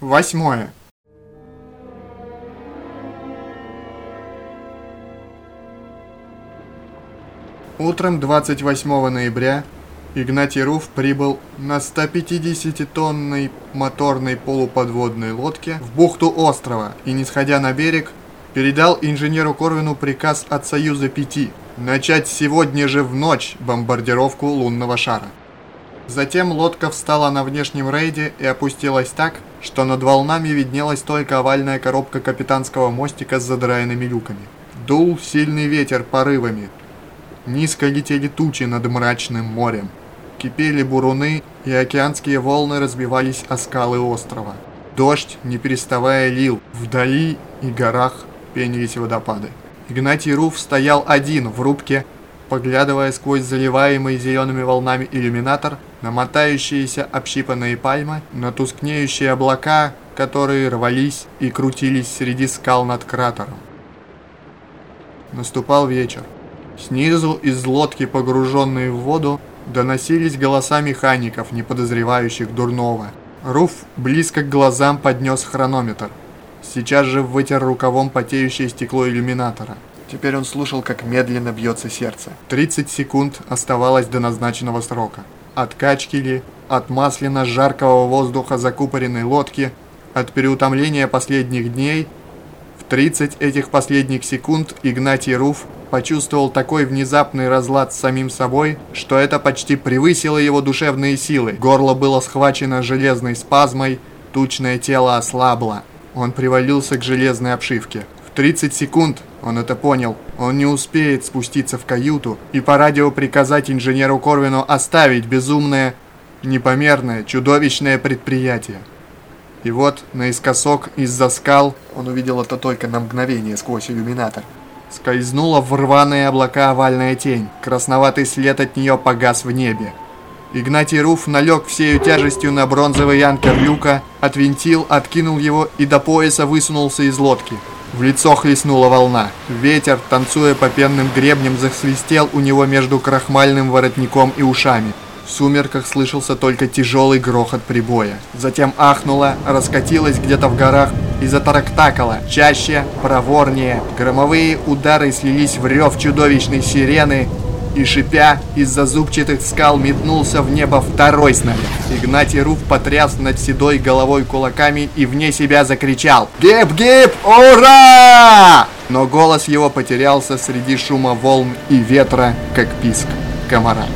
Восьмое. Утром 28 ноября Игнатий Руф прибыл на 150-тонной моторной полуподводной лодке в бухту острова и, не сходя на берег, передал инженеру Корвину приказ от Союза Пяти начать сегодня же в ночь бомбардировку лунного шара. Затем лодка встала на внешнем рейде и опустилась так, что над волнами виднелась только овальная коробка капитанского мостика с задраенными люками. Дул сильный ветер порывами. Низко летели тучи над мрачным морем. Кипели буруны, и океанские волны разбивались о скалы острова. Дождь, не переставая, лил. Вдали и горах пенились водопады. Игнатий Руф стоял один в рубке, поглядывая сквозь заливаемый зелеными волнами иллюминатор на мотающиеся общипанные пальмы, на тускнеющие облака, которые рвались и крутились среди скал над кратером. Наступал вечер. Снизу из лодки, погруженной в воду, доносились голоса механиков, не подозревающих дурного. Руф близко к глазам поднес хронометр. Сейчас же вытер рукавом потеющее стекло иллюминатора. Теперь он слушал, как медленно бьется сердце. 30 секунд оставалось до назначенного срока. От качки от масляно-жаркого воздуха закупоренной лодки, от переутомления последних дней. В 30 этих последних секунд Игнатий Руф почувствовал такой внезапный разлад с самим собой, что это почти превысило его душевные силы. Горло было схвачено железной спазмой, тучное тело ослабло. Он привалился к железной обшивке. В 30 секунд он это понял. Он не успеет спуститься в каюту и по радио приказать инженеру Корвину оставить безумное, непомерное, чудовищное предприятие. И вот наискосок из-за скал, он увидел это только на мгновение сквозь иллюминатор, скользнула в рваные облака овальная тень, красноватый след от нее погас в небе. Игнатий Руф налег всею тяжестью на бронзовый анкер люка, отвинтил, откинул его и до пояса высунулся из лодки. В лицо хлестнула волна. Ветер, танцуя по пенным гребням, засвистел у него между крахмальным воротником и ушами. В сумерках слышался только тяжелый грохот прибоя. Затем ахнула, раскатилась где-то в горах и затарактакала. Чаще, проворнее. Громовые удары слились в рев чудовищной сирены, и, шипя, из-за зубчатых скал метнулся в небо второй снаряд. Игнатий Руф потряс над седой головой кулаками и вне себя закричал «Гип-гип! Ура!» Но голос его потерялся среди шума волн и ветра, как писк комара.